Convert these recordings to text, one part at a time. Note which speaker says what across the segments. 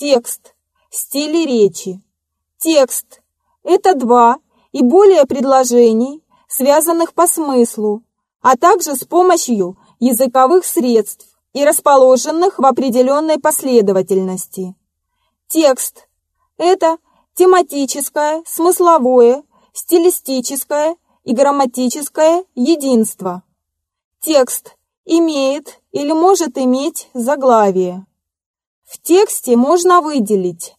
Speaker 1: Текст. Стили речи. Текст – это два и более предложений, связанных по смыслу, а также с помощью языковых средств и расположенных в определенной последовательности. Текст – это тематическое, смысловое, стилистическое и грамматическое единство. Текст имеет или может иметь заглавие. В тексте можно выделить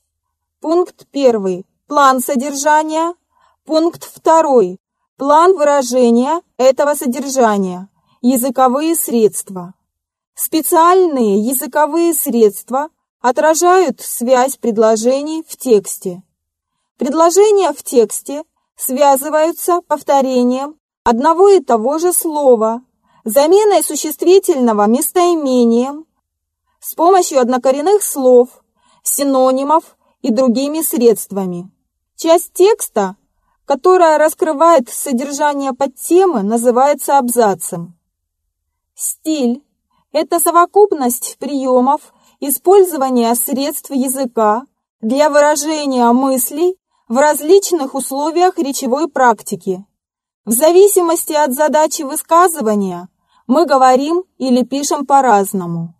Speaker 1: пункт 1 – план содержания, пункт 2 – план выражения этого содержания, языковые средства. Специальные языковые средства отражают связь предложений в тексте. Предложения в тексте связываются повторением одного и того же слова, заменой существительного местоимением, с помощью однокоренных слов, синонимов и другими средствами. Часть текста, которая раскрывает содержание подтемы, называется абзацем. Стиль – это совокупность приемов использования средств языка для выражения мыслей в различных условиях речевой практики. В зависимости от задачи высказывания мы говорим или пишем по-разному.